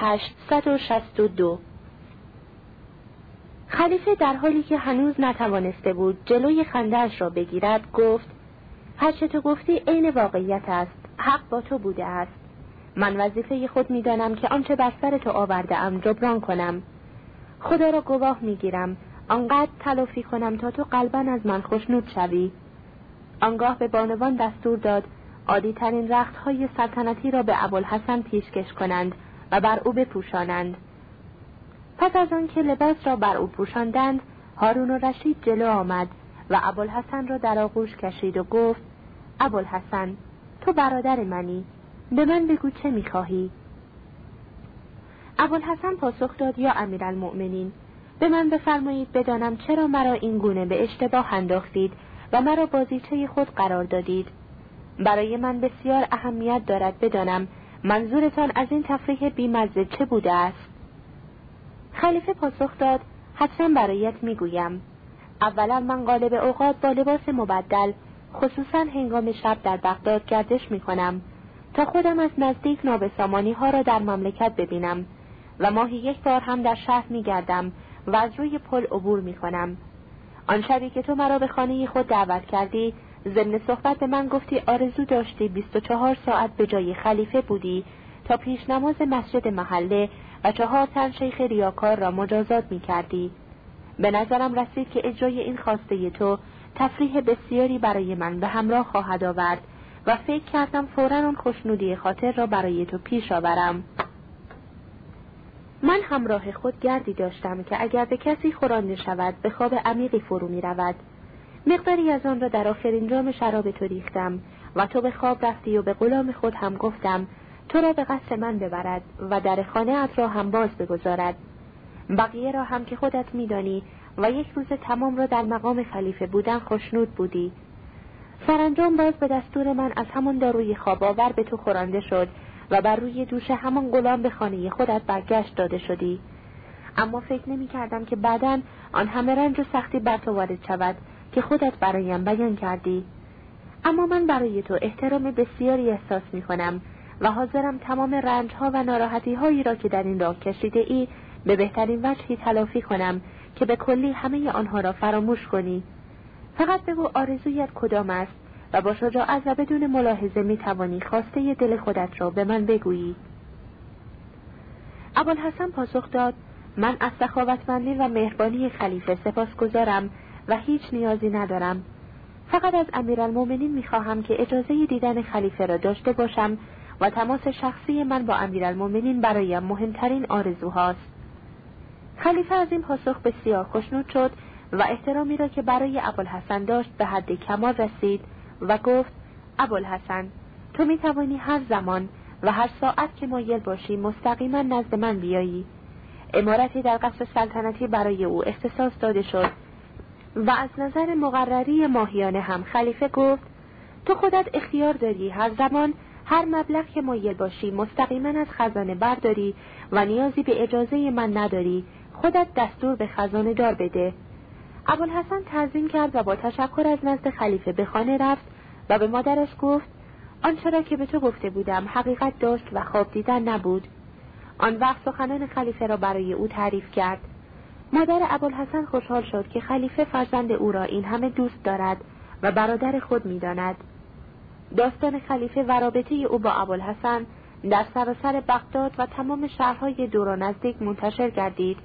862 خلیفه در حالی که هنوز نتوانسته بود جلوی خندهاش را بگیرد گفت هرچه تو گفتی عین واقعیت است حق با تو بوده است. من وظیفه خود می‌دانم که آنچه بر سر تو آورده ام جبران کنم. خدا را گواه می‌گیرم. آنقدر تلافی کنم تا تو قلبا از من خوشنود شوی. آنگاه به بانوان دستور داد عادی ترین رخت های سلطنتی را به ابوالحسن پیشکش کنند. و بر او بپوشانند. پس از آنکه لباس را بر او پوشاندند هارون و رشید جلو آمد و ابوالحسن را در آغوش کشید و گفت ابوالحسن تو برادر منی به من بگو چه می‌خواهی؟ ابوالحسن پاسخ داد یا امیرالمؤمنین به من بفرمایید بدانم چرا مرا این گونه به اشتباه انداختید و مرا بازیچه خود قرار دادید. برای من بسیار اهمیت دارد بدانم منظورتان از این تفریح بیمزه چه بوده است؟ خلیفه پاسخ داد حتما برایت می‌گویم. اولا من غالب اوقات با لباس مبدل خصوصا هنگام شب در بغداد گردش می کنم تا خودم از نزدیک نابسامانی ها را در مملکت ببینم و ماهی یک بار هم در شهر می گردم و از روی پل عبور می کنم آن شبی که تو مرا به خانه خود دعوت کردی ضمن صحبت به من گفتی آرزو داشتی 24 ساعت به جای خلیفه بودی تا پیش نماز مسجد محله و چهار تن شیخ ریاکار را مجازات می کردی. به نظرم رسید که اجرای این خواسته تو تفریح بسیاری برای من به همراه خواهد آورد و فکر کردم فورا آن خوشنودی خاطر را برای تو پیش آورم من همراه خود گردی داشتم که اگر به کسی خورانده شود به خواب عمیقی فرو می رود. مقداری از آن را در آخرین جام شراب تو ریختم و تو به خواب رفتی و به غلام خود هم گفتم تو را به قصد من ببرد و در خانه ات را هم باز بگذارد. بقیه را هم که خودت میدانی و یک روز تمام را در مقام خلیفه بودن خوشنود بودی. سرانجام باز به دستور من از همان داروی خواب آور به تو خورانده شد و بر روی دوش همان غلام به خانه خودت برگشت داده شدی. اما فکر نمی کردم که بعدا آن همه رنج و سختی بر تو وارد شود. که خودت برایم بیان کردی. اما من برای تو احترام بسیاری احساس می کنم و حاضرم تمام رنج ها و ناراحتی هایی را که در این راه کشیده ای به بهترین وجهی تلافی کنم که به کلی همه آنها را فراموش کنی. فقط بگو آرزویت کدام است و با شجاعت و بدون ملاحظه می توانی خواسته دل خودت را به من بگویی. ابوالحسن پاسخ داد من از سخاوتمندی و مهربانی خلیفه سپاس گذارم و هیچ نیازی ندارم. فقط از امیرالمؤمنین می‌خواهم که اجازه دیدن خلیفه را داشته باشم و تماس شخصی من با امیرالمؤمنین برایم مهمترین آرزوهاست. خلیفه از این پاسخ بسیار خوشنود شد و احترامی را که برای ابوالحسن داشت به حد کمال رسید و گفت ابوالحسن تو می توانی هر زمان و هر ساعت که مایل باشی مستقیما نزد من بیایی. امارتی در قصر سلطنتی برای او اختصاص داده شد و از نظر مقرری ماهیانه هم خلیفه گفت تو خودت اختیار داری هر زمان هر مبلغ که مایل باشی مستقیما از خزانه برداری و نیازی به اجازه من نداری خودت دستور به خزانه دار بده. ابوالحسن تعظیم کرد و با تشکر از نزد خلیفه به خانه رفت و به مادرش گفت آنچه را که به تو گفته بودم حقیقت داشت و خواب دیدن نبود. آن وقت سخنان خلیفه را برای او تعریف کرد. مادر ابوالحسن خوشحال شد که خلیفه فرزند او را این همه دوست دارد و برادر خود می‌داند. داستان خلیفه و رابطه او با ابوالحسن در سراسر بغداد و تمام شهرهای دور و نزدیک منتشر گردید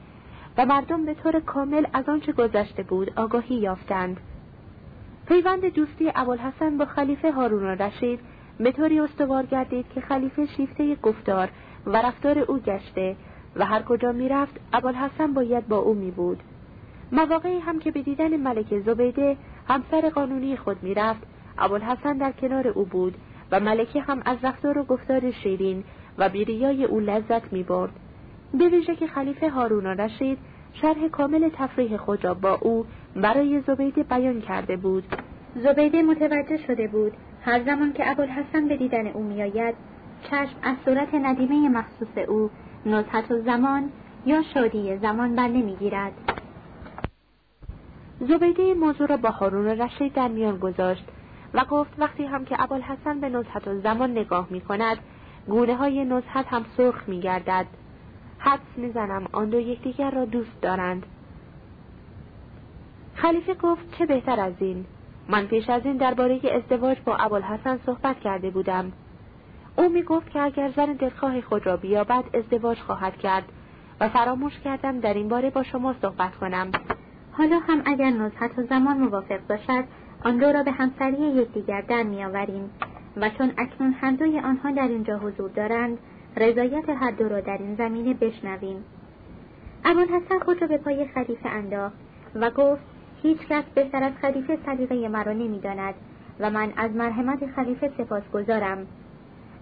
و مردم به طور کامل از آنچه گذشته بود آگاهی یافتند. پیوند دوستی ابوالحسن با خلیفه هارون رشید به طوری استوار گردید که خلیفه شیفته گفتار و رفتار او گشته و هر کجا می‌رفت ابوالحسن باید با او می بود مواقعی هم که به دیدن ملک زبیده همسر قانونی خود می‌رفت ابوالحسن در کنار او بود و ملکه هم از رفتار و گفتار شیرین و بیریای او لذت می برد. به ویژه که خلیفه هارون رشید شرح کامل تفریح خود را با او برای زبیده بیان کرده بود زبیده متوجه شده بود هر زمان که ابوالحسن به دیدن او میآید چشم از صورت ندیمه مخصوص او نزحت و زمان یا شادی زمان بر نمی‌گیرد. زبیده موضوع را با هارون رشید در میان گذاشت و گفت وقتی هم که ابوالحسن به نزحت و زمان نگاه می کند گونه های نزحت هم سرخ می گردد حدس می‌زنم آن دو یکدیگر را دوست دارند. خلیفه گفت چه بهتر از این؟ من پیش از این درباره ازدواج با ابوالحسن صحبت کرده بودم. او می گفت که اگر زن دلخواه خود را بیابد ازدواج خواهد کرد و فراموش کردم در این باره با شما صحبت کنم. حالا هم اگر نزهت و زمان موافق باشد آن دو را به همسری یکدیگر در میآوریم. و چون اکنون هر دوی آنها در اینجا حضور دارند رضایت هر دو را در این زمینه بشنویم. ابوالحسن خود را به پای خلیفه انداخت و گفت هیچ کس بهتر از خلیفه سلیقه مرا نمی‌داند و من از مرحمت خلیفه سپاس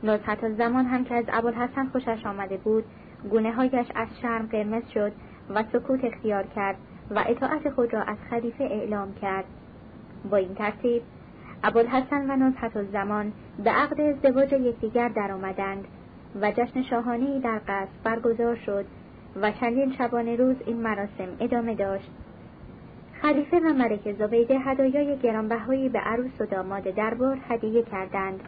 نزهت زمان هم که از ابوالحسن خوشش آمده بود گونه هایش از شرم قرمز شد و سکوت اختیار کرد و اطاعت خود را از خلیفه اعلام کرد. با این ترتیب ابوالحسن و نزهت زمان به عقد ازدواج یکدیگر درآمدند و جشن شاهانهای در قصر برگزار شد و چندین شبانه روز این مراسم ادامه داشت. خلیفه و ملک زبیده هدایای گرانبهایی به عروس و داماد دربار هدیه کردند.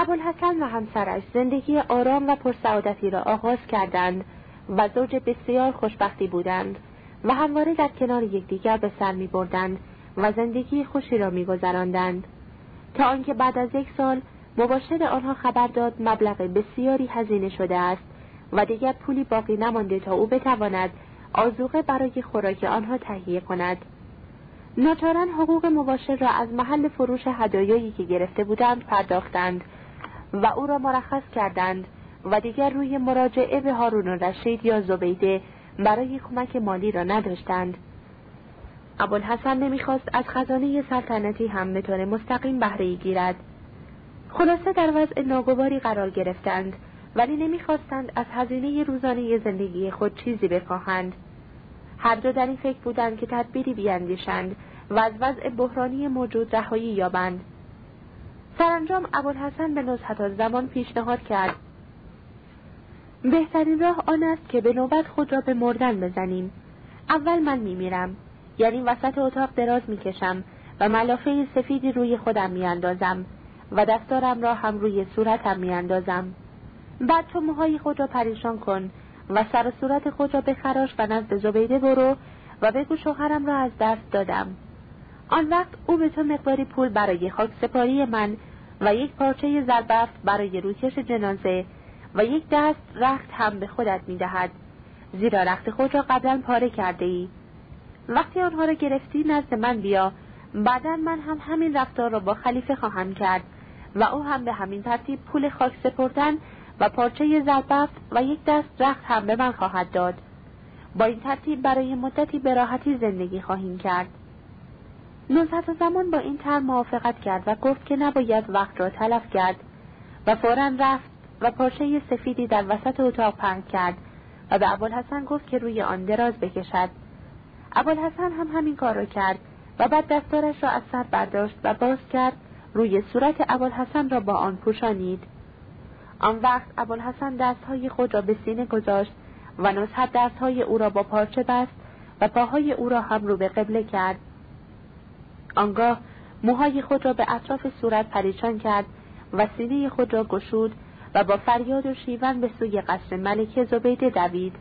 ابوالحسن و همسرش زندگی آرام و پرسعادتی را آغاز کردند و زوج بسیار خوشبختی بودند و همواره در کنار یکدیگر به سر می بردند و زندگی خوشی را می گذراندند. تا آنکه بعد از یک سال مباشر آنها خبر داد مبلغ بسیاری هزینه شده است و دیگر پولی باقی نمانده تا او بتواند آزوقه برای خوراک آنها تهیه کند ناچارا حقوق مباشر را از محل فروش هدایایی که گرفته بودند پرداختند و او را مرخص کردند و دیگر روی مراجعه به هارون رشید یا زبیده برای کمک مالی را نداشتند. ابوالحسن نمی‌خواست از خزانه سلطنتی هم به طور مستقیم بهره گیرد. خلاصه در وضع ناگواری قرار گرفتند ولی نمی‌خواستند از هزینه روزانه زندگی خود چیزی بخواهند. هر دو در این فکر بودند که تدبیری بیاندیشند و از وضع بحرانی موجود رهایی یابند. سرانجام ابوالحسن به نزهت زمان پیشنهاد کرد. بهترین راه آن است که به نوبت خود را به مردن بزنیم. اول من میمیرم یعنی وسط اتاق دراز می‌کشم و ملافه سفیدی روی خودم میاندازم و دستارم را هم روی صورتم میاندازم. بعد تو موهای خود را پریشان کن و سر و صورت خود را بخراش و نزد زبیده برو و بگو شوهرم را از دست دادم. آن وقت او به تو مقداری پول برای خاک سپاری من و یک پارچه زربفت برای روکش جنازه و یک دست رخت هم به خودت می‌دهد. زیرا رخت خود را قبلا پاره کرده ای وقتی آنها را گرفتی نزد من بیا. بعدا من هم همین رفتار را با خلیفه خواهم کرد و او هم به همین ترتیب پول خاک سپردن و پارچه زربفت و یک دست رخت هم به من خواهد داد. با این ترتیب برای مدتی به راحتی زندگی خواهیم کرد. نزهت زمان با این تر موافقت کرد و گفت که نباید وقت را تلف کرد و فورا رفت و پارچه سفیدی در وسط اتاق پهن کرد و به ابوالحسن گفت که روی آن دراز بکشد. ابوالحسن هم همین کار را کرد و بعد دستارش را از سر برداشت و باز کرد روی صورت ابوالحسن را با آن پوشانید. آن وقت ابوالحسن دستهای خود را به سینه گذاشت و نزهت دستهای او را با پارچه بست و پاهای او را هم رو به قبله کرد. آنگاه موهای خود را به اطراف صورت پریشان کرد و سینه خود را گشود و با فریاد و شیون به سوی قصر ملکه زبیده دوید.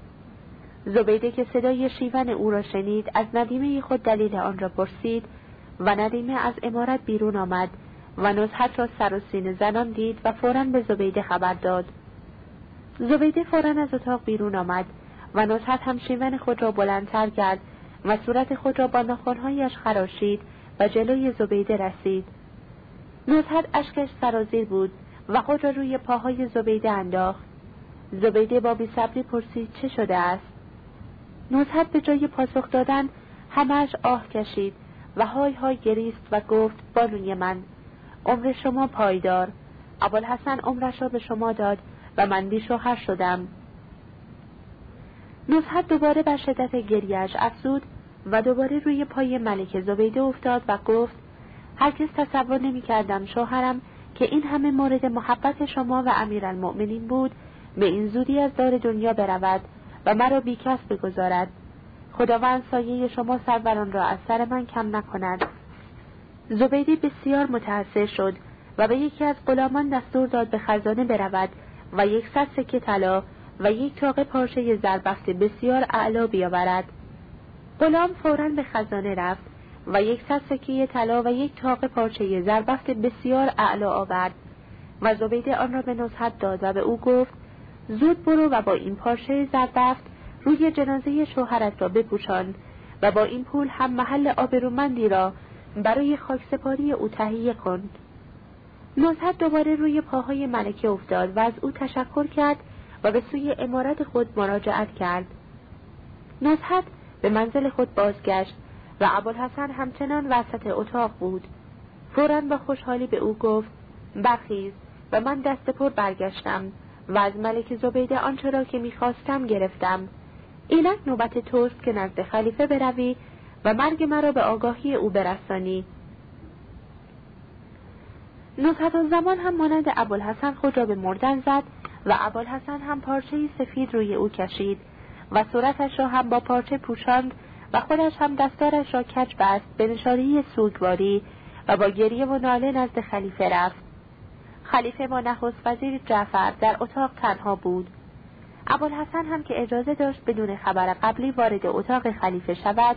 زبیده که صدای شیون او را شنید از ندیمه خود دلیل آن را پرسید و ندیمه از امارت بیرون آمد و نزحت را سر و سینه زنان دید و فورا به زبیده خبر داد. زبیده فورا از اتاق بیرون آمد و نزحت هم شیون خود را بلندتر کرد و صورت خود را با ناخنهایش خراشید و جلوی زبیده رسید. نزحت اشکش سرازیر بود و خود را روی پاهای زبیده انداخت. زبیده با بیصبری پرسید چه شده است؟ نزحت به جای پاسخ دادن همش آه کشید و های های گریست و گفت بانوی من عمر شما پایدار. ابوالحسن عمرش را به شما داد و من بی شوهر شدم. نزحت دوباره بر شدت گریهش افزود و دوباره روی پای ملک زبیده افتاد و گفت هرگز تصور نمی کردم شوهرم که این همه مورد محبت شما و امیرالمؤمنین بود به این زودی از دار دنیا برود و مرا بیکس بگذارد. خداوند سایه شما سروران را از سر من کم نکند. زبیدی بسیار متأثر شد و به یکی از غلامان دستور داد به خزانه برود و یکصد سکه طلا و یک تاقه پارچه زربفت بسیار اعلا بیاورد. غلام فورا به خزانه رفت و یکصد سکه طلا و یک تاقه پارچه زربفت بسیار اعلا آورد و زبیده آن را به نصحت داد و به او گفت زود برو و با این پارچه زربفت روی جنازه شوهرت را بپوشان و با این پول هم محل آبرومندی را برای خاکسپاری او تهیه کن. نزهت دوباره روی پاهای ملکه افتاد و از او تشکر کرد و به سوی امارت خود مراجعت کرد. نزهت به منزل خود بازگشت و ابوالحسن همچنان وسط اتاق بود. فورا با خوشحالی به او گفت برخیز و من دست پر برگشتم و از ملک زبیده آنچه را که می‌خواستم گرفتم. اینک نوبت توست که نزد خلیفه بروی و مرگ مرا به آگاهی او برسانی. نصحت زمان هم مانند ابوالحسن خود را به مردن زد و ابوالحسن هم پارچه سفید روی او کشید. و صورتش را هم با پارچه پوشاند و خودش هم دستارش را کج بست به نشانی سوگواری و با گریه و ناله نزد خلیفه رفت. خلیفه با نخست وزیر جعفر در اتاق تنها بود. ابوالحسن هم که اجازه داشت بدون خبر قبلی وارد اتاق خلیفه شود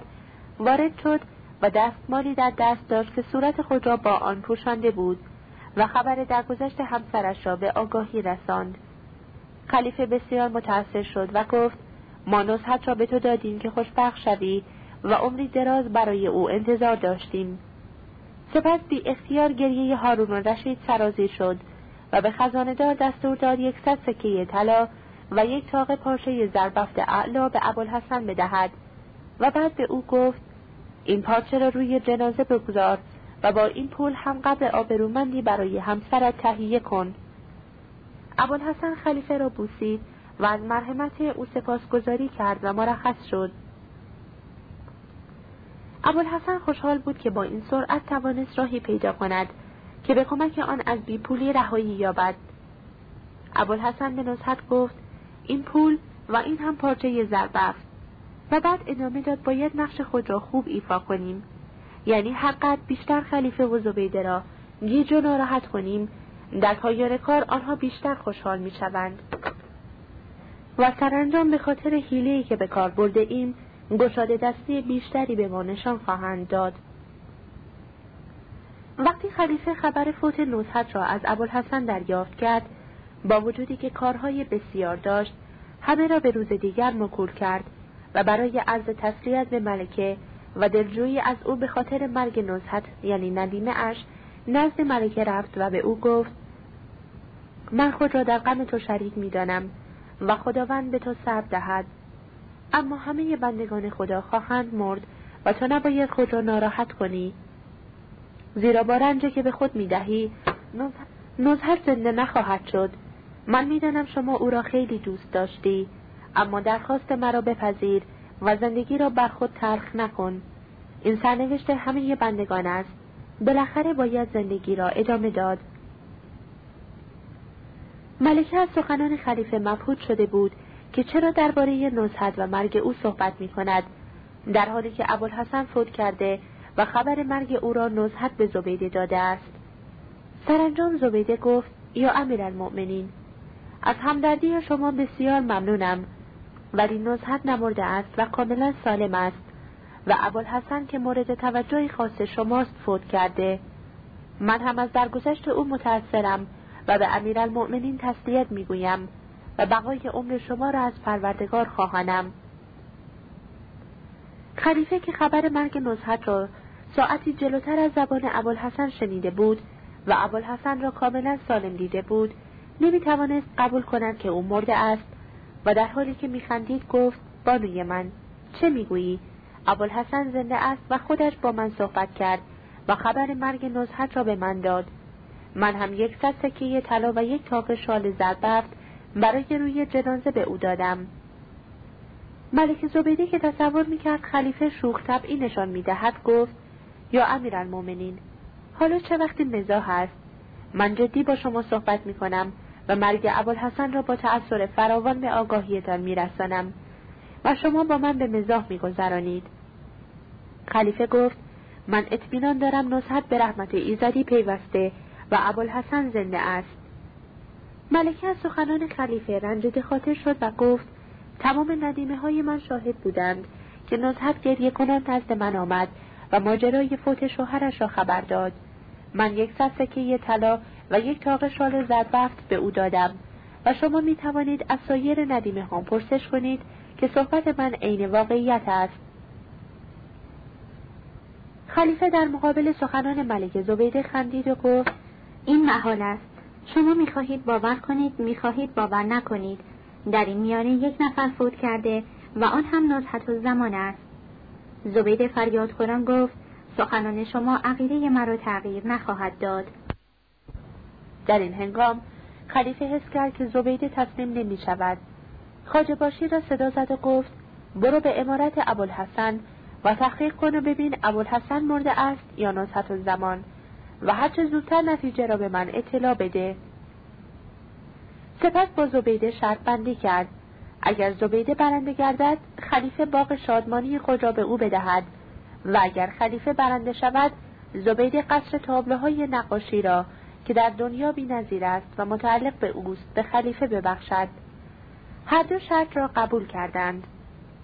وارد شد و دستمالی در دست داشت که صورت خود را با آن پوشانده بود و خبر درگذشت همسرش را به آگاهی رساند. خلیفه بسیار متأثر شد و گفت ما نصحت را به تو دادیم که خوشبخت شوی و عمری دراز برای او انتظار داشتیم. سپس بی اختیار گریه هارون رشید سرازیر شد و به خزاندار دستور داد یکصد سکه طلا و یک تاق پارچه زربفت اعلا به ابوالحسن بدهد. و بعد به او گفت این پارچه را روی جنازه بگذار و با این پول هم قبل آبرومندی برای همسرت تهیه کن. ابوالحسن خلیفه را بوسید و از مرحمت او سپاسگزاری کرد و مرخص شد. ابوالحسن خوشحال بود که با این سرعت توانست راهی پیدا کند که به کمک آن از بیپولی رهایی یابد. ابوالحسن به نصحت گفت این پول و این هم پارچه زربفت. و بعد ادامه داد باید نقش خود را خوب ایفا کنیم. یعنی حقت بیشتر خلیفه و زبیده را گیج و ناراحت کنیم در پایان کار آنها بیشتر خوشحال می شوند. و سرانجام به خاطر حیله‌ای که به کار برده ایم گشاده دستی بیشتری به ما نشان خواهند داد. وقتی خلیفه خبر فوت نوزحت را از ابوالحسن دریافت کرد با وجودی که کارهای بسیار داشت همه را به روز دیگر مکول کرد و برای عرض تسلیت به ملکه و دلجویی از او به خاطر مرگ نزهت یعنی ندیمه اش نزد ملکه رفت و به او گفت من خود را در غم تو شریک می‌دانم. و خداوند به تو صبر دهد. اما همه بندگان خدا خواهند مرد و تو نباید خود را ناراحت کنی. زیرا با رنجه که به خود می‌دهی نزهت زنده نخواهد شد. من می‌دانم شما او را خیلی دوست داشتی. اما درخواست مرا بپذیر و زندگی را بر خود ترخ نکن. این سرنوشت همه بندگان است. بالاخره باید زندگی را ادامه داد. ملکه از سخنان خلیفه مبهوت شده بود که چرا درباره نزهت و مرگ او صحبت می کند در حالی که ابوالحسن فوت کرده و خبر مرگ او را نزهت به زبیده داده است. سرانجام زبیده گفت یا امیرالمؤمنین از همدردی شما بسیار ممنونم ولی نزهت نمرده است و کاملا سالم است و ابوالحسن که مورد توجه خاص شماست فوت کرده. من هم از درگذشت او متأثرم و به امیرالمؤمنین تسلیت می‌گویم و بقای عمر شما را از پروردگار خواهانم. خلیفه که خبر مرگ نزهت را ساعتی جلوتر از زبان ابوالحسن شنیده بود و ابوالحسن را کاملا سالم دیده بود نمی توانست قبول کند که او مرده است و در حالی که میخندید گفت بانوی من چه می‌گویی؟ ابوالحسن زنده است و خودش با من صحبت کرد و خبر مرگ نزهت را به من داد. من هم یک صد سکه طلا و یک تاق شال زربفت برای روی جنازه به او دادم. ملک زبیده که تصور می‌کرد خلیفه شوخ طبعی نشان می‌دهد گفت یا امیرالمؤمنین حالا چه وقتی مزاح است؟ من جدی با شما صحبت می‌کنم و مرگ ابوالحسن را با تأثیر فراوان به آگاهیتان میرسانم و شما با من به مزاح میگذرانید. خلیفه گفت من اطمینان دارم نصحت به رحمت ایزدی پیوسته و ابوالحسن زنده است. ملکه از سخنان خلیفه رنجده خاطر شد و گفت تمام ندیمه های من شاهد بودند که نزهت گریه کنان نزد من آمد و ماجرای فوت شوهرش را خبر داد. من یک صد سکه طلا و یک تاق شال زربفت به او دادم و شما می توانید از سایر ندیمه هم پرسش کنید که صحبت من عین واقعیت است. خلیفه در مقابل سخنان ملک زبیده خندید و گفت این محال است. شما می‌خواهید باور کنید می‌خواهید باور نکنید. در این میانه یک نفر فوت کرده و آن هم نزحت و زمان است. زبید فریاد خوران گفت سخنان شما عقیده مرا تغییر نخواهد داد. در این هنگام خلیفه حس کرد که زبیده تسلیم نمی شود خاجه باشی را صدا زد و گفت برو به امارت ابوالحسن و تحقیق کن و ببین ابوالحسن مرده است یا نزحت زمان و هرچه زودتر نتیجه را به من اطلاع بده. سپس با زبیده شرط بندی کرد. اگر زبیده برنده گردد خلیفه باغ شادمانی خود را به او بدهد. و اگر خلیفه برنده شود زبیده قصر تابلوهای نقاشی را که در دنیا بی نظیر است و متعلق به اوست به خلیفه ببخشد. هر دو شرط را قبول کردند.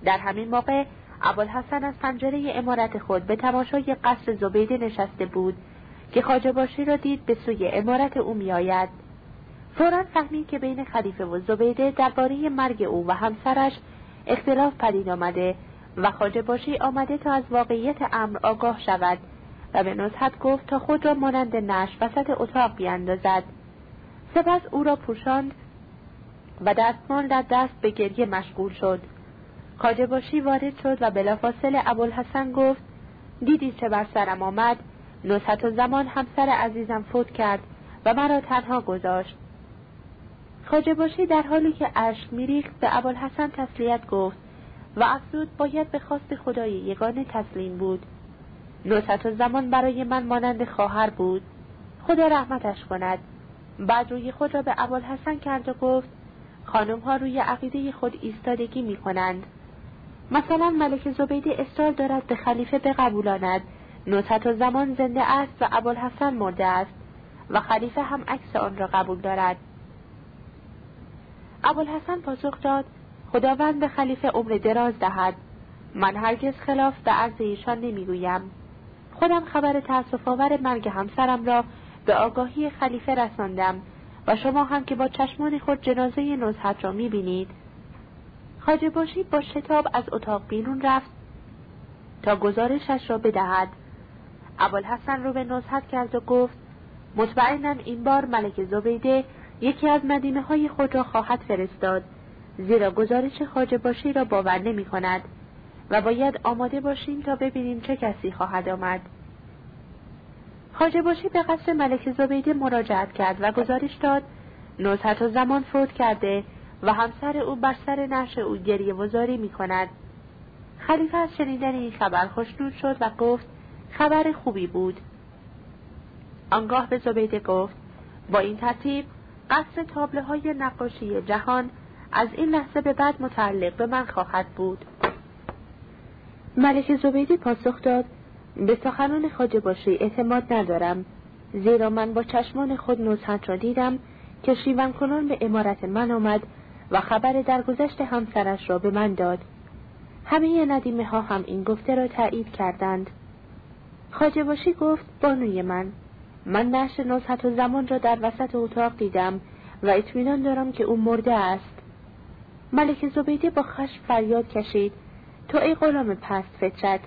در همین موقع ابوالحسن از پنجره امارت خود به تماشای قصر زبیده نشسته بود. که خاجه را دید به سوی امارت او میآید. فورا فهمید که بین خلیفه و زبیده درباره مرگ او و همسرش اختلاف پدید آمده و خاجه باشی آمده تا از واقعیت امر آگاه شود و به نزحت گفت تا خود را مانند نش وسط اتاق بیاندازد سپس او را پوشاند و دستمال در دست به گریه مشغول شد. خاجه باشی وارد شد و بلافاصله ابوالحسن گفت دیدی چه بر سرم آمد؟ نصحت و زمان همسر عزیزم فوت کرد و مرا تنها گذاشت. خاجه باشی در حالی که اشک میریخت به ابوالحسن تسلیت گفت و افزود باید به خواست خدای یگانه تسلیم بود. نصحت و زمان برای من مانند خواهر بود. خدا رحمتش کند. بعد روی خود را به ابوالحسن کرد و گفت خانم ها روی عقیده خود ایستادگی می کنند مثلا ملک زبیده اصرار دارد به خلیفه بقبولاند. نصحت و زمان زنده است و ابوالحسن مرده است و خلیفه هم عکس آن را قبول دارد. ابوالحسن پاسخ داد خداوند به خلیفه عمر دراز دهد. من هرگز خلاف به عرض ایشان نمی‌گویم. خودم خبر تأسف آور مرگ همسرم را به آگاهی خلیفه رساندم و شما هم که با چشمان خود جنازه نزحت را می‌بینید. خاجه باشی با شتاب از اتاق بیرون رفت تا گزارشش را بدهد. ابوالحسن رو به نزحت کرد و گفت مطمئنم این بار ملک زبیده یکی از مدینه های خود را خواهد فرستاد زیرا گزارش خاجه باشی را باور نمی کند و باید آماده باشیم تا ببینیم چه کسی خواهد آمد. خاجه باشی به قصر ملک زبیده مراجعت کرد و گزارش داد نزحت و زمان فوت کرده و همسر او بر سر نش او گریه وزاری می کند خلیفه از شنیدن این خبر خوشنود شد و گفت خبر خوبی بود. آنگاه به زبیده گفت با این ترتیب قصر تابله های نقاشی جهان از این لحظه به بعد متعلق به من خواهد بود. ملک زبیدی پاسخ داد به سخنان خاجه باشی اعتماد ندارم زیرا من با چشمان خود نزحت را دیدم که شیون کنان به امارت من آمد و خبر درگذشت همسرش را به من داد. همه ندیمه ها هم این گفته را تایید کردند. خاجه باشی گفت بانوی من من نشر نزحت و زمان را در وسط اتاق دیدم و اطمینان دارم که او مرده است. ملک زبیده با خشم فریاد کشید تو ای غلام پست فطرت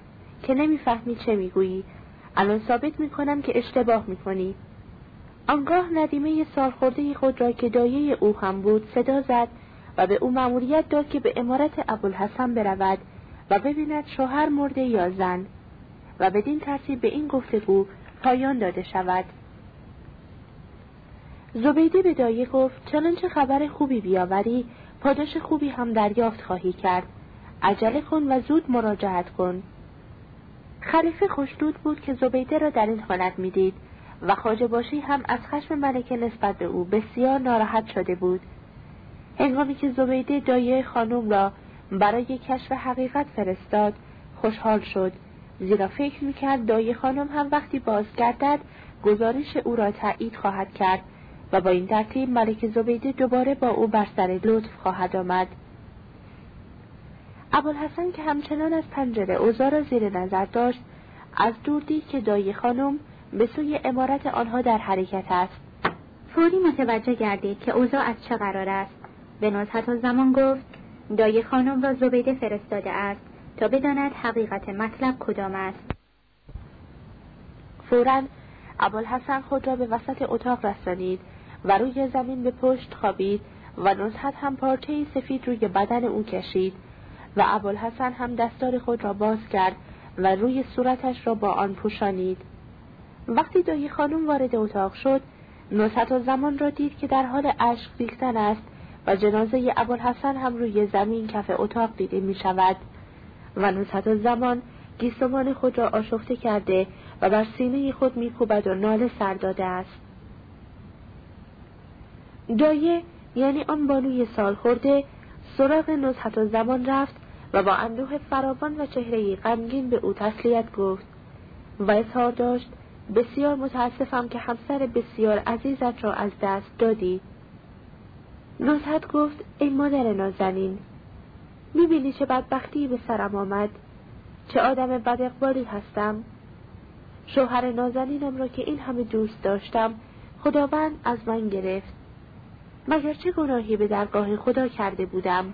که نمی‌فهمی چه می‌گویی. الان ثابت می‌کنم که اشتباه می‌کنی. آنگاه ندیمه سالخورده خود را که دایه او هم بود صدا زد و به او مأموریت داد که به امارت ابوالحسن برود و ببیند شوهر مرده یا زن. و بدین ترتیب به این گفتگو پایان داده شود. زبیدی به دایه گفت چنانچه خبر خوبی بیاوری پاداش خوبی هم دریافت خواهی کرد. عجله کن و زود مراجعت کن. خلیفه خوشنود بود که زبیده را در این حالت می‌دید و خاجه باشی هم از خشم ملکه نسبت به او بسیار ناراحت شده بود. هنگامی که زبیده دایه خانم را برای کشف حقیقت فرستاد خوشحال شد. زیرا فکر می‌کرد دایه خانم هم وقتی بازگردد گزارش او را تایید خواهد کرد و با این ترتیب ملک زبیده دوباره با او بر سر لطف خواهد آمد. ابوالحسن که همچنان از پنجره اوزا را زیر نظر داشت از دور دید که دایی خانم به سوی امارت آنها در حرکت است. فوری متوجه گردید که اوضاع از چه قرار است. به نزهت و زمان گفت دایی خانم را زبیده فرستاده است. تا بداند حقیقت مطلب کدام است. فورا ابوالحسن خود را به وسط اتاق رسانید و روی زمین به پشت خوابید و نزهت هم پارچه سفید روی بدن او کشید و ابوالحسن هم دستار خود را باز کرد و روی صورتش را با آن پوشانید. وقتی دایی خانم وارد اتاق شد نصحت و زمان را دید که در حال عشق ریختن است و جنازه ابوالحسن هم روی زمین کف اتاق دیده می شود و و زمان گیسوان خود را آشفته کرده و بر سینه خود میکوبد و ناله سر داده است. دایه یعنی آن بانوی سال خورده سراغ نزحت و زمان رفت و با اندوه فراوان و چهره غمگین به او تسلیت گفت. و اظهار داشت بسیار متاسفم که همسر بسیار عزیزت را از دست دادی. نزحت گفت ای مادر نازنین می‌بینی چه بدبختی به سرم آمد. چه آدم بد اقبالی هستم. شوهر نازنینم را که این همه دوست داشتم خداوند از من گرفت. مگر چه گناهی به درگاه خدا کرده بودم؟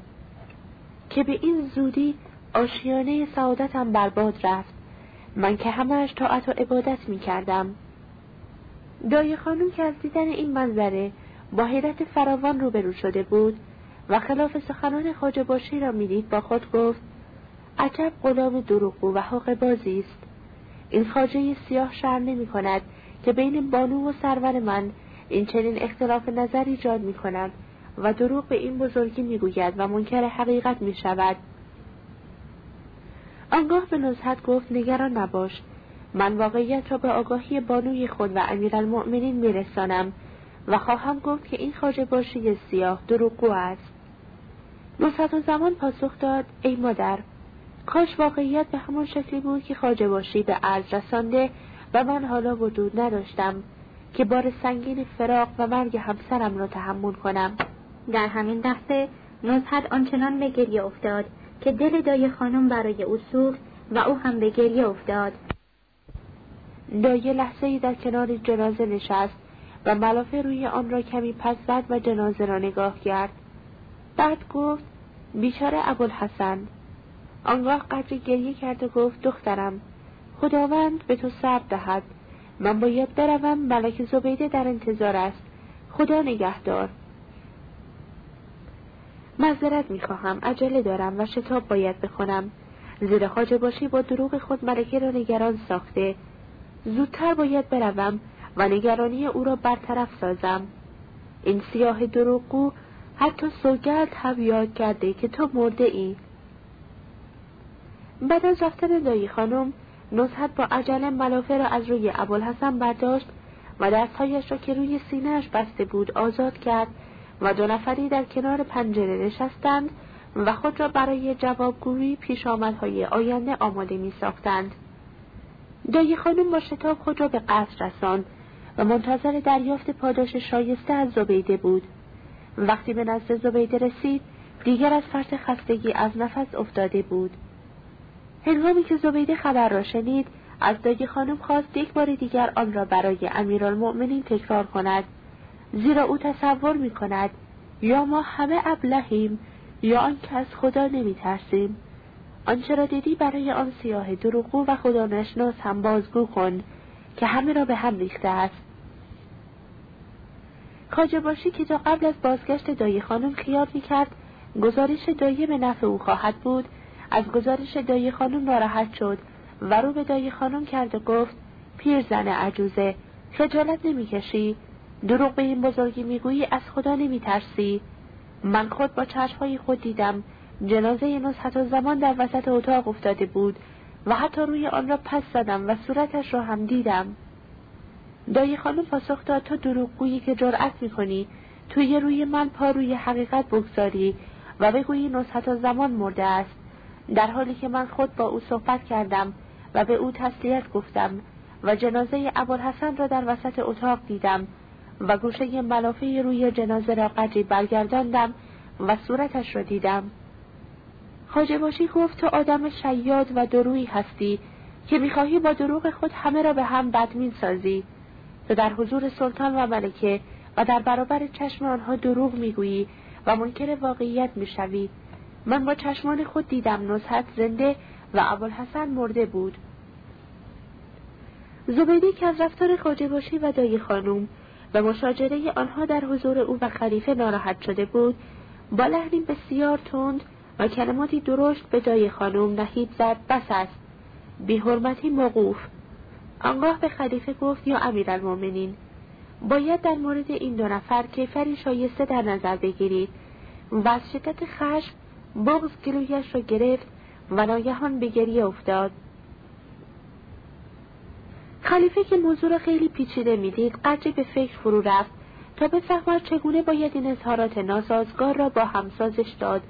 که به این زودی آشیانه سعادتم برباد رفت. من که همهش طاعت و عبادت می کردم دای خانم که از دیدن این منظره با حیرت فراوان روبرو شده بود. و خلاف سخنان خواجه باشی را می‌دید با خود گفت عجب غلام دروغگو و حق بازی است. این خاجه سیاه شر نمی کند که بین بانو و سرور من این چنین اختلاف نظری ایجاد می کند و دروغ به این بزرگی می گوید و منکر حقیقت می شود. آنگاه به نزهت گفت نگران نباش. من واقعیت را به آگاهی بانوی خود و امیرالمؤمنین می رسانم و خواهم گفت که این خاجه باشی سیاه دروغگو است. نصحت و زمان پاسخ داد ای مادر کاش واقعیت به همان شکلی بود که خاجه باشی به عرض رسانده و من حالا وجود نداشتم که بار سنگین فراق و مرگ همسرم را تحمل کنم. در همین لحظه نزهت آنچنان به گریه افتاد که دل دای خانم برای او سوخت و او هم به گریه افتاد. دایه لحظه ای در کنار جنازه نشست و ملافه روی آن را کمی پس زد و جنازه را نگاه کرد. بعد گفت بیچاره ابوالحسن. آنگاه قدر گریه کرد و گفت دخترم خداوند به تو صبر دهد. من باید بروم ملک زبیده در انتظار است. خدا نگهدار. معذرت می‌خواهم عجله دارم و شتاب باید بخونم. زیر خاجه باشی با دروغ خود ملکه را نگران ساخته. زودتر باید بروم و نگرانی او را برطرف سازم. این سیاه دروغگو حتی سوگند هم یاد کرده که تو مرده ای بعد از رفتن دایی خانم نزهت با عجله ملافه را از روی ابوالحسن برداشت و دستهایش را که روی سینهاش بسته بود آزاد کرد و دو نفری در کنار پنجره نشستند و خود را برای جوابگویی پیش آمدهای آینده آماده می ساختند. دایی خانم با شتاب خود را به قصر رساند و منتظر دریافت پاداش شایسته از زبیده بود. وقتی به نزد زبیده رسید دیگر از فرط خستگی از نفس افتاده بود. هنگامی که زبیده خبر را شنید از دایی خانم خواست یک بار دیگر آن را برای امیرالمؤمنین تکرار کند. زیرا او تصور می کند یا ما همه ابلهیم یا آنکه از خدا نمی ترسیم آنچه را دیدی برای آن سیاه دروغو و خدا نشناس هم بازگو کن که همه را به هم ریخته است. کاجه باشی که تا قبل از بازگشت دایی خانم خیال می کرد گزارش دایی به نفع او خواهد بود. از گزارش دایی خانم ناراحت شد و رو به دایی خانم کرد و گفت زن عجوزه خجالت نمی‌کشی. دروغ به این بزرگی می‌گویی از خدا نمیترسی. من خود با چشمهای خود دیدم. جنازه نصحت و زمان در وسط اتاق افتاده بود و حتی روی آن را پس زدم و صورتش را هم دیدم. دایی خانم پاسخ داد تو دروغگویی که جرأت می‌کنی. توی روی من پا روی حقیقت بگذاری و بگویی نصحت زمان مرده است. در حالی که من خود با او صحبت کردم و به او تسلیت گفتم و جنازه ابوالحسن را در وسط اتاق دیدم و گوشه ملافه روی جنازه را قدری برگرداندم و صورتش را دیدم. خاجه باشی گفت تو آدم شیاد و درویی هستی که می‌خواهی با دروغ خود همه را به هم بدمین سازی. تو در حضور سلطان و ملکه و در برابر چشم آنها دروغ می‌گویی و منکر واقعیت می‌شوی. من با چشمان خود دیدم نصحت زنده و ابوالحسن مرده بود. زبیدی که از رفتار خاجه باشی و دایی خانم و مشاجره آنها در حضور او و خلیفه ناراحت شده بود با لحنی بسیار تند و کلماتی درشت به دایی خانم نهیب زد بس است. بی حرمتی موقوف. آنگاه به خلیفه گفت یا امیرالمؤمنین باید در مورد این دو نفر کیفری شایسته در نظر بگیرید و از شدت خشم بغز گلویش را گرفت و ناگهان به گریه افتاد. خلیفه که موضوع را خیلی پیچیده می‌دید قدری به فکر فرو رفت تا بفهمد چگونه باید این اظهارات ناسازگار را با همسازش داد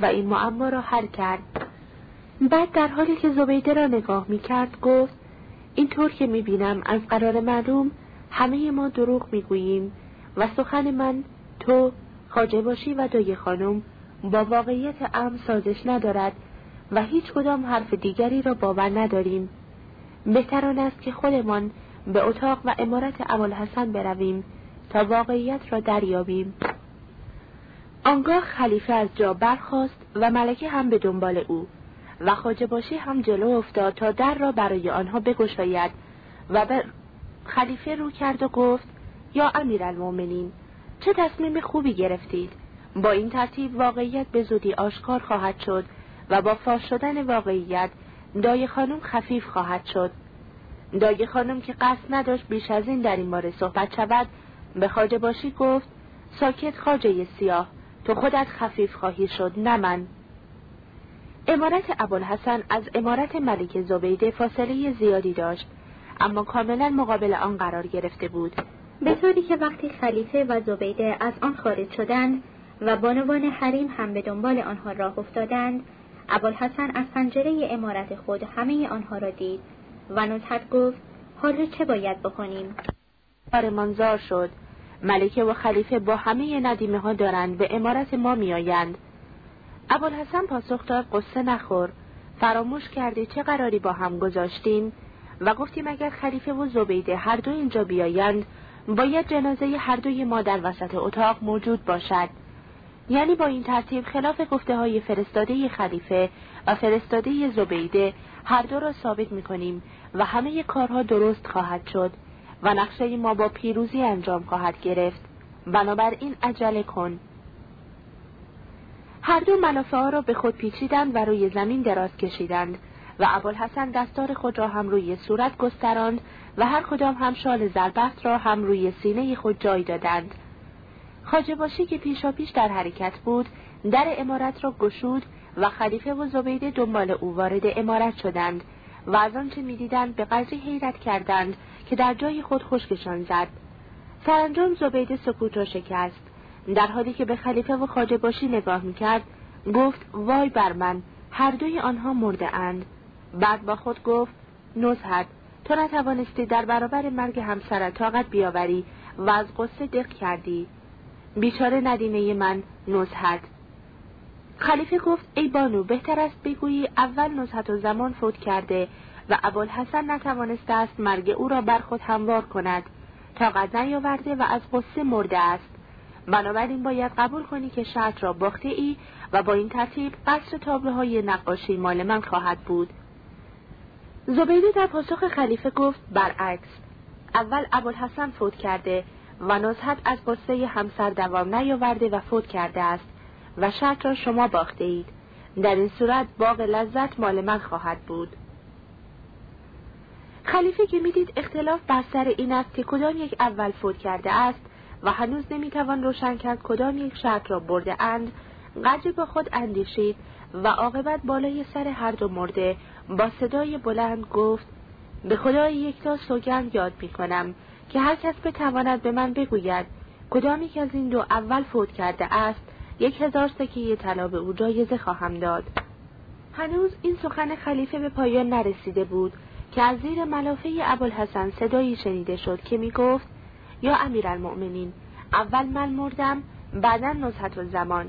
و این معما را حل کرد. بعد در حالی که زبیده را نگاه می‌کرد گفت اینطور که می‌بینم از قرار معلوم همه ما دروغ می‌گوییم و سخن من تو خاجه باشی و دای خانم با واقعیت ام سازش ندارد و هیچ کدام حرف دیگری را باور نداریم. بهتران است که خودمان به اتاق و امارت ابوالحسن برویم تا واقعیت را دریابیم. آنگاه خلیفه از جا برخاست و ملکه هم به دنبال او. و خاجه باشی هم جلو افتاد تا در را برای آنها بگشاید. و به خلیفه رو کرد و گفت یا امیرالمؤمنین چه تصمیم خوبی گرفتید؟ با این ترتیب واقعیت به زودی آشکار خواهد شد و با فاش شدن واقعیت دای خانم خفیف خواهد شد. دای خانم که قصد نداشت بیش از این در این باره صحبت شود به خاجه باشی گفت ساکت خاجه سیاه تو خودت خفیف خواهی شد نه من. امارت ابوالحسن از امارت ملک زبیده فاصله زیادی داشت اما کاملا مقابل آن قرار گرفته بود. به طوری که وقتی خلیفه و زبیده از آن خارج شدند و بانوان حریم هم به دنبال آنها راه افتادند ابوالحسن از پنجره امارت خود همه آنها را دید و نزهت گفت حالا چه باید بکنیم؟ کار منظار شد. ملکه و خلیفه با همه ندیمه ها دارند به امارت ما میآیند. ابوالحسن پاسخ داد قصه نخور فراموش کردی چه قراری با هم گذاشتیم؟ و گفتیم اگر خلیفه و زبیده هر دو اینجا بیایند باید جنازه هر دوی ما در وسط اتاق موجود باشد. یعنی با این ترتیب خلاف گفته های فرستاده خلیفه و فرستاده زبیده هر دو را ثابت می‌کنیم و همه کارها درست خواهد شد و نقشه ما با پیروزی انجام خواهد گرفت. بنابراین عجله کن. هر دو منافع را به خود پیچیدند و روی زمین دراز کشیدند و ابوالحسن دستار خود را هم روی صورت گستراند و هر کدام هم شال زربخت را هم روی سینه خود جای دادند. خاجه باشی که پیشا پیش در حرکت بود در امارت را گشود و خلیفه و زبیده دنبال او وارد امارت شدند و از آنچه می‌دیدند به قدری حیرت کردند که در جای خود خشکشان زد. سرانجام زبیده سکوت را شکست. در حالی که به خلیفه و خاجه باشی نگاه می‌کرد گفت وای بر من هر دوی آنها مرده اند. بعد با خود گفت نزهد تو نتوانستی در برابر مرگ همسرت طاقت بیاوری و از قصه دق کردی. بیچاره ندیمه من نزهد خلیفه گفت ای بانو بهتر است بگویی اول نزهت و زمان فوت کرده و ابوالحسن نتوانسته است مرگ او را بر خود هموار کند. طاقت نیاورده و از قصه مرده است. بنابراین باید قبول کنی که شرط را باخته ای و با این ترتیب قصر تابلوهای نقاشی مال من خواهد بود. زبیده در پاسخ خلیفه گفت برعکس. اول ابوالحسن فوت کرده و نزهت از قصه همسر دوام نیاورده و فوت کرده است و شرط را شما باخته اید. در این صورت باغ لذت مال من خواهد بود. خلیفه که می‌دید اختلاف بر سر این است که کدام یک اول فوت کرده است و هنوز نمی‌توان روشن کرد کدام یک شرط را برده اند. قدری با خود اندیشید و عاقبت بالای سر هر دو مرده با صدای بلند گفت به خدای یکتا سوگند یاد می کنم که هر کس بتواند به من بگوید کدام یک از این دو اول فوت کرده است یک هزار سکه طلا به او جایزه خواهم داد. هنوز این سخن خلیفه به پایان نرسیده بود که از زیر ملافه ابوالحسن صدایی شنیده شد که می گفت یا امیرالمؤمنین؟ اول من مردم بعدا نزهت زمان